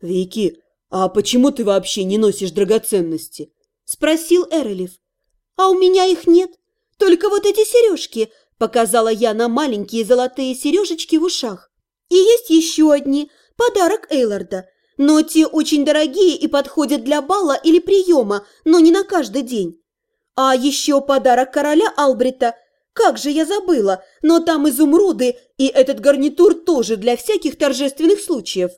«Вики, а почему ты вообще не носишь драгоценности?» – спросил Эрелев. «А у меня их нет, только вот эти сережки», – показала я на маленькие золотые сережечки в ушах. «И есть еще одни, подарок Эйларда, но те очень дорогие и подходят для бала или приема, но не на каждый день. А еще подарок короля Албрита – как же я забыла, но там изумруды, и этот гарнитур тоже для всяких торжественных случаев.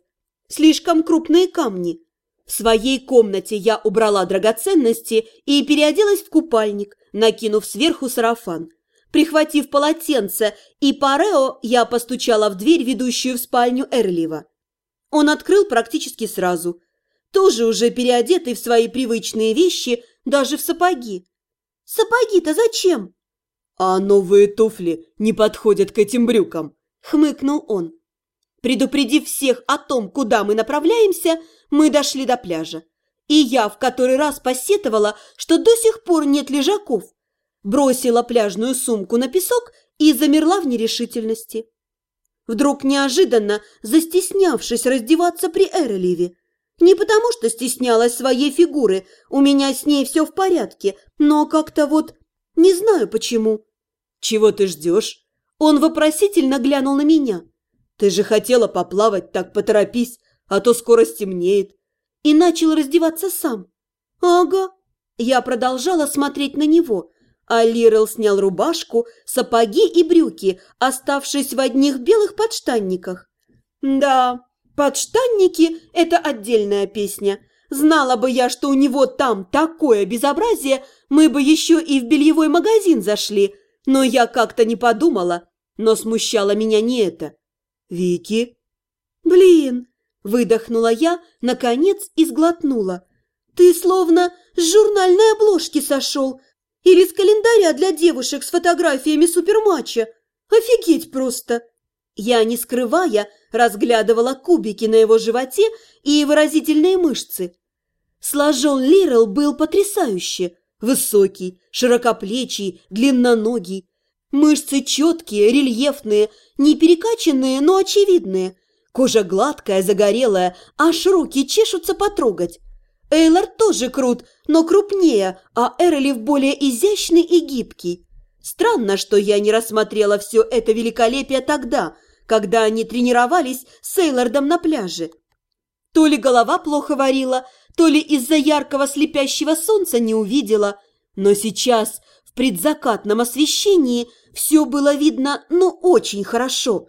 Слишком крупные камни. В своей комнате я убрала драгоценности и переоделась в купальник, накинув сверху сарафан. Прихватив полотенце и парео, я постучала в дверь, ведущую в спальню Эрлива. Он открыл практически сразу. Тоже уже переодетый в свои привычные вещи, даже в сапоги. «Сапоги-то зачем?» «А новые туфли не подходят к этим брюкам», – хмыкнул он. Предупредив всех о том, куда мы направляемся, мы дошли до пляжа. И я в который раз посетовала, что до сих пор нет лежаков. Бросила пляжную сумку на песок и замерла в нерешительности. Вдруг неожиданно, застеснявшись раздеваться при Эреливе, не потому что стеснялась своей фигуры, у меня с ней все в порядке, но как-то вот не знаю почему. Чего ты ждешь? Он вопросительно глянул на меня. Ты же хотела поплавать, так поторопись, а то скоро стемнеет. И начал раздеваться сам. Ага. Я продолжала смотреть на него, а Лирел снял рубашку, сапоги и брюки, оставшись в одних белых подштанниках. Да, подштанники – это отдельная песня – Знала бы я, что у него там такое безобразие, мы бы еще и в бельевой магазин зашли. Но я как-то не подумала. Но смущало меня не это. «Вики?» «Блин!» – выдохнула я, наконец, и сглотнула. «Ты словно с журнальной обложки сошел. Или с календаря для девушек с фотографиями суперматча. Офигеть просто!» Я, не скрывая, разглядывала кубики на его животе и выразительные мышцы. Сложен Лирел был потрясающе. Высокий, широкоплечий, длинноногий. Мышцы четкие, рельефные, не перекачанные, но очевидные. Кожа гладкая, загорелая, аж руки чешутся потрогать. Эйлар тоже крут, но крупнее, а Эрлиф более изящный и гибкий. Странно, что я не рассмотрела все это великолепие тогда, когда они тренировались с Эйлардом на пляже. То ли голова плохо варила, то ли из-за яркого слепящего солнца не увидела, но сейчас в предзакатном освещении все было видно, ну, очень хорошо.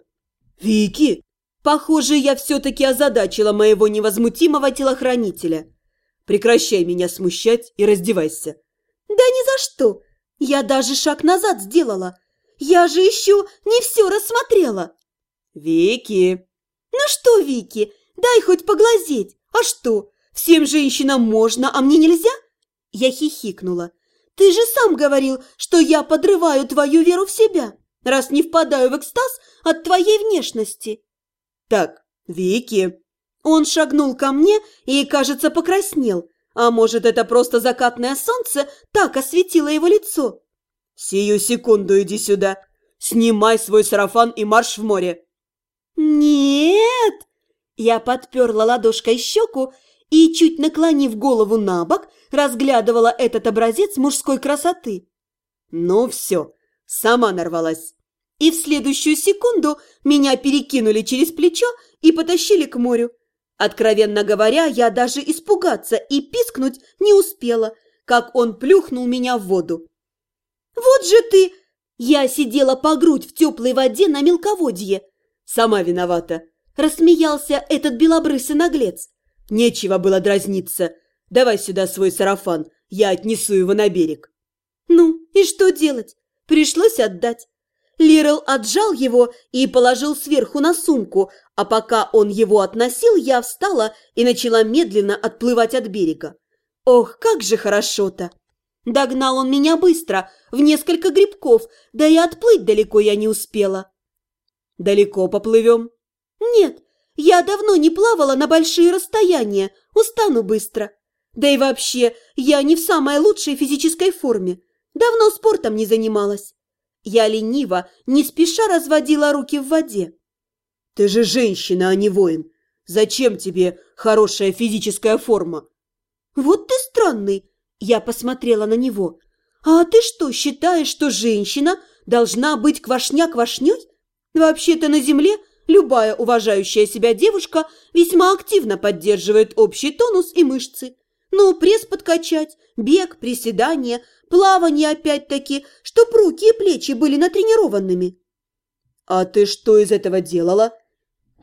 «Вики!» Похоже, я все-таки озадачила моего невозмутимого телохранителя. «Прекращай меня смущать и раздевайся». «Да ни за что! Я даже шаг назад сделала. Я же еще не все рассмотрела». «Вики!» «Ну что, Вики, дай хоть поглазеть. А что, Всем женщинам можно, а мне нельзя?» Я хихикнула. «Ты же сам говорил, что я подрываю твою веру в себя, раз не впадаю в экстаз от твоей внешности». «Так, Вики...» Он шагнул ко мне и, кажется, покраснел. А может, это просто закатное солнце так осветило его лицо? «Сию секунду иди сюда. Снимай свой сарафан и марш в море». «Нет!» Я подперла ладошкой щеку и, чуть наклонив голову на бок, разглядывала этот образец мужской красоты. Ну все, сама нарвалась. И в следующую секунду меня перекинули через плечо и потащили к морю. Откровенно говоря, я даже испугаться и пискнуть не успела, как он плюхнул меня в воду. «Вот же ты!» Я сидела по грудь в теплой воде на мелководье. «Сама виновата!» Рассмеялся этот белобрысый наглец. Нечего было дразниться. Давай сюда свой сарафан, я отнесу его на берег. Ну, и что делать? Пришлось отдать. Лирел отжал его и положил сверху на сумку, а пока он его относил, я встала и начала медленно отплывать от берега. Ох, как же хорошо-то! Догнал он меня быстро, в несколько грибков, да и отплыть далеко я не успела. Далеко поплывем? Нет, я давно не плавала на большие расстояния, устану быстро. Да и вообще, я не в самой лучшей физической форме. Давно спортом не занималась. Я лениво, не спеша разводила руки в воде. Ты же женщина, а не воин. Зачем тебе хорошая физическая форма? Вот ты странный. Я посмотрела на него. А ты что, считаешь, что женщина должна быть квашня-квашней? Вообще-то на земле любая уважающая себя девушка весьма активно поддерживает общий тонус и мышцы. Ну, пресс подкачать, бег, приседания, плавание опять-таки, чтоб руки и плечи были натренированными. А ты что из этого делала?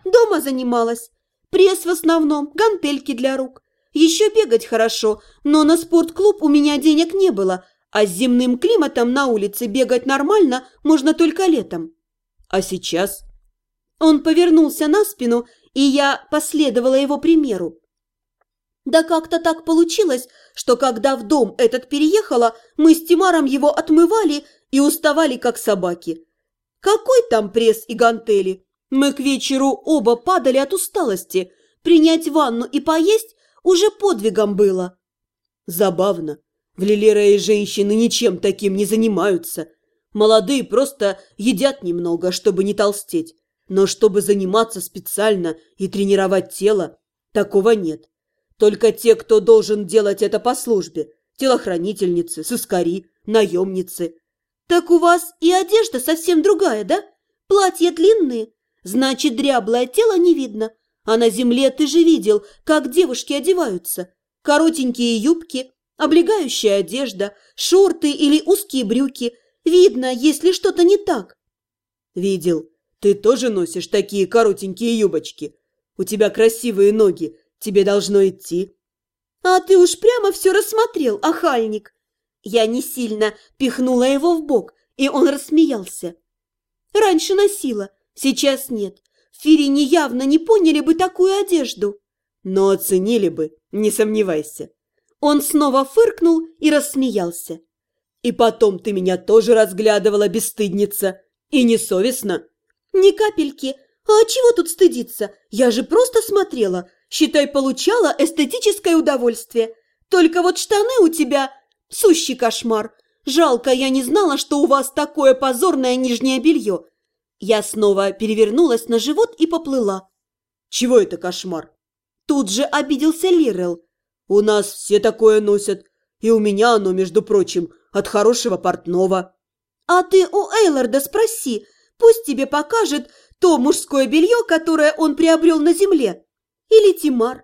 Дома занималась. Пресс в основном, гантельки для рук. Еще бегать хорошо, но на спортклуб у меня денег не было, а с земным климатом на улице бегать нормально можно только летом. А сейчас? Он повернулся на спину, и я последовала его примеру. Да как-то так получилось, что когда в дом этот переехала, мы с Тимаром его отмывали и уставали, как собаки. Какой там пресс и гантели? Мы к вечеру оба падали от усталости. Принять ванну и поесть уже подвигом было. Забавно. В Лилерее женщины ничем таким не занимаются. Молодые просто едят немного, чтобы не толстеть. Но чтобы заниматься специально и тренировать тело, такого нет. Только те, кто должен делать это по службе. Телохранительницы, сыскари, наемницы. Так у вас и одежда совсем другая, да? Платья длинные, значит, дряблое тело не видно. А на земле ты же видел, как девушки одеваются. Коротенькие юбки, облегающая одежда, шорты или узкие брюки. Видно, если что-то не так. Видел. Ты тоже носишь такие коротенькие юбочки. У тебя красивые ноги, тебе должно идти. А ты уж прямо все рассмотрел, охальник. Я не сильно пихнула его в бок, и он рассмеялся. Раньше носила, сейчас нет. В Фирине явно не поняли бы такую одежду. Но оценили бы, не сомневайся. Он снова фыркнул и рассмеялся. И потом ты меня тоже разглядывала, бесстыдница. И несовестно. Ни капельки. А чего тут стыдиться? Я же просто смотрела. Считай, получала эстетическое удовольствие. Только вот штаны у тебя сущий кошмар. Жалко, я не знала, что у вас такое позорное нижнее белье. Я снова перевернулась на живот и поплыла. Чего это кошмар? Тут же обиделся Лирел. У нас все такое носят. И у меня оно, между прочим, от хорошего портного. А ты у Эйларда спроси, пусть тебе покажет то мужское белье, которое он приобрел на земле. Или Тимар.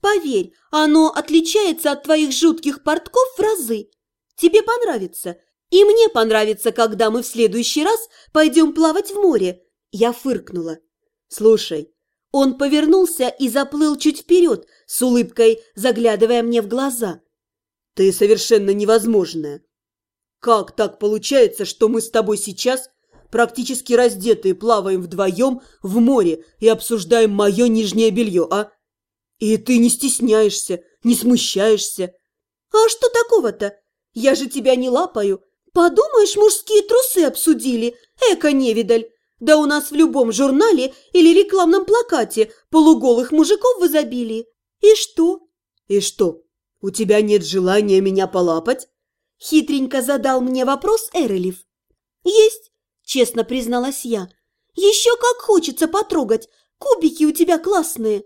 Поверь, оно отличается от твоих жутких портков в разы. Тебе понравится. И мне понравится, когда мы в следующий раз пойдем плавать в море. Я фыркнула. Слушай, он повернулся и заплыл чуть вперед, с улыбкой заглядывая мне в глаза. Ты совершенно невозможная. Как так получается, что мы с тобой сейчас практически раздетые плаваем вдвоем в море и обсуждаем мое нижнее белье, а? И ты не стесняешься, не смущаешься. А что такого-то? Я же тебя не лапаю. Подумаешь, мужские трусы обсудили. Эко-невидаль. Да у нас в любом журнале или рекламном плакате полуголых мужиков в изобилии. И что? И что? У тебя нет желания меня полапать? Хитренько задал мне вопрос Эрелев. Есть, честно призналась я. Еще как хочется потрогать. Кубики у тебя классные.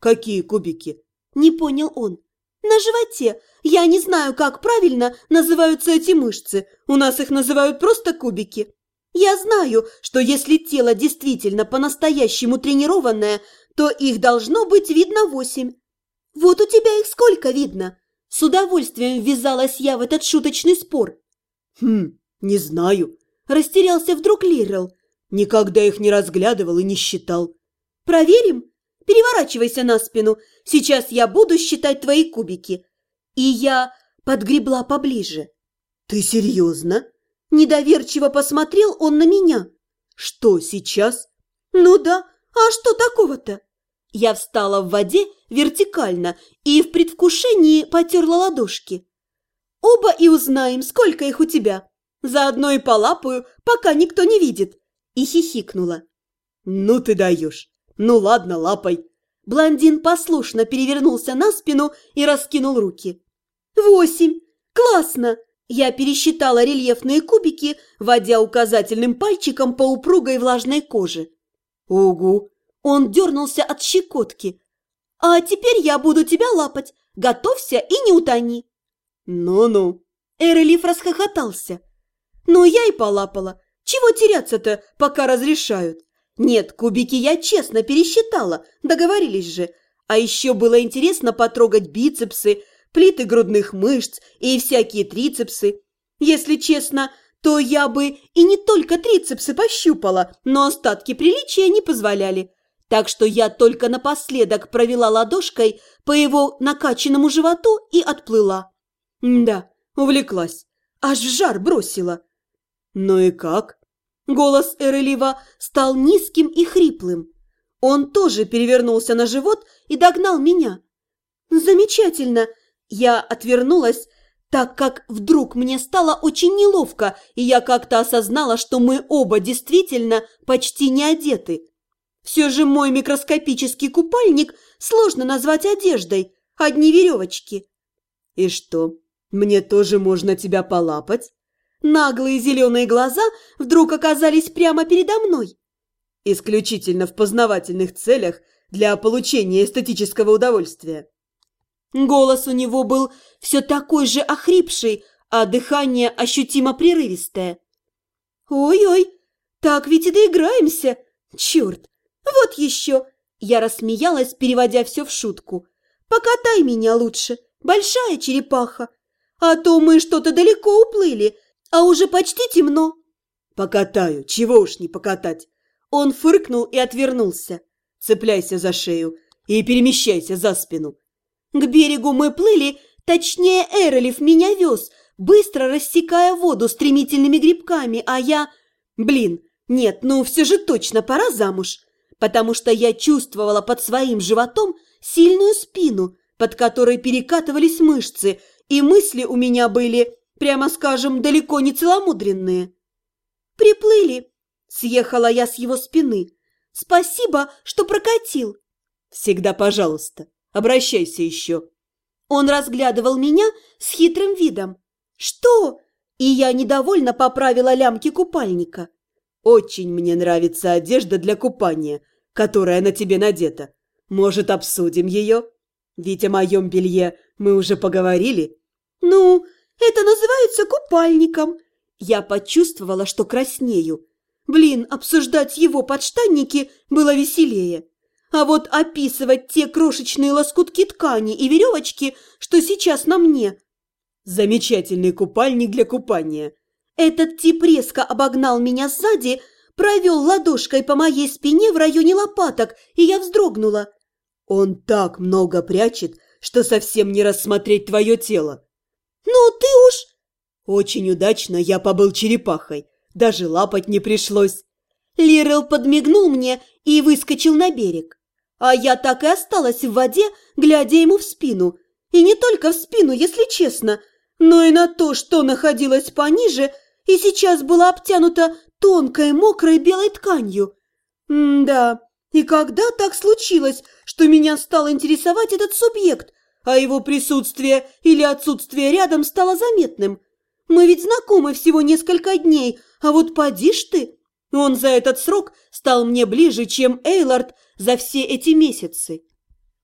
«Какие кубики?» Не понял он. «На животе. Я не знаю, как правильно называются эти мышцы. У нас их называют просто кубики. Я знаю, что если тело действительно по-настоящему тренированное, то их должно быть видно восемь. Вот у тебя их сколько видно?» С удовольствием ввязалась я в этот шуточный спор. «Хм, не знаю», – растерялся вдруг Лирел. «Никогда их не разглядывал и не считал». «Проверим?» Переворачивайся на спину. Сейчас я буду считать твои кубики. И я подгребла поближе. Ты серьезно? Недоверчиво посмотрел он на меня. Что сейчас? Ну да, а что такого-то? Я встала в воде вертикально и в предвкушении потерла ладошки. Оба и узнаем, сколько их у тебя. Заодно и полапаю, пока никто не видит. И хихикнула. Ну ты даешь. «Ну ладно, лапой». Блондин послушно перевернулся на спину и раскинул руки. «Восемь! Классно!» Я пересчитала рельефные кубики, водя указательным пальчиком по упругой влажной коже. «Угу!» Он дернулся от щекотки. «А теперь я буду тебя лапать. Готовься и не утони». «Ну-ну». Эрелиф расхохотался. «Ну, я и полапала. Чего теряться-то, пока разрешают? Нет, кубики я честно пересчитала, договорились же. А еще было интересно потрогать бицепсы, плиты грудных мышц и всякие трицепсы. Если честно, то я бы и не только трицепсы пощупала, но остатки приличия не позволяли. Так что я только напоследок провела ладошкой по его накачанному животу и отплыла. Да, увлеклась, аж в жар бросила. «Ну и как?» Голос Эрелива стал низким и хриплым. Он тоже перевернулся на живот и догнал меня. «Замечательно!» Я отвернулась, так как вдруг мне стало очень неловко, и я как-то осознала, что мы оба действительно почти не одеты. Все же мой микроскопический купальник сложно назвать одеждой, одни веревочки. «И что, мне тоже можно тебя полапать?» Наглые зеленые глаза вдруг оказались прямо передо мной. «Исключительно в познавательных целях для получения эстетического удовольствия». Голос у него был все такой же охрипший, а дыхание ощутимо прерывистое. «Ой-ой, так ведь и доиграемся! Черт! Вот еще!» Я рассмеялась, переводя все в шутку. «Покатай меня лучше, большая черепаха, а то мы что-то далеко уплыли, а уже почти темно». «Покатаю, чего уж не покатать!» Он фыркнул и отвернулся. «Цепляйся за шею и перемещайся за спину. К берегу мы плыли, точнее Эролев меня вез, быстро рассекая воду стремительными грибками, а я... Блин, нет, ну все же точно пора замуж, потому что я чувствовала под своим животом сильную спину, под которой перекатывались мышцы, и мысли у меня были, прямо скажем, далеко не целомудренные. «Приплыли!» – съехала я с его спины. «Спасибо, что прокатил!» «Всегда пожалуйста!» Обращайся еще». Он разглядывал меня с хитрым видом. «Что?» И я недовольно поправила лямки купальника. «Очень мне нравится одежда для купания, которая на тебе надета. Может, обсудим ее? Ведь о моем белье мы уже поговорили». «Ну, это называется купальником». Я почувствовала, что краснею. Блин, обсуждать его подштанники было веселее. А вот описывать те крошечные лоскутки ткани и веревочки, что сейчас на мне. Замечательный купальник для купания. Этот тип резко обогнал меня сзади, провел ладошкой по моей спине в районе лопаток, и я вздрогнула. Он так много прячет, что совсем не рассмотреть твое тело. Ну ты уж... Очень удачно я побыл черепахой, даже лапать не пришлось. Лирел подмигнул мне и выскочил на берег. А я так и осталась в воде, глядя ему в спину. И не только в спину, если честно, но и на то, что находилось пониже и сейчас было обтянуто тонкой мокрой белой тканью. М-да, и когда так случилось, что меня стал интересовать этот субъект, а его присутствие или отсутствие рядом стало заметным? Мы ведь знакомы всего несколько дней, а вот поди ж ты, он за этот срок стал мне ближе, чем Эйлард за все эти месяцы.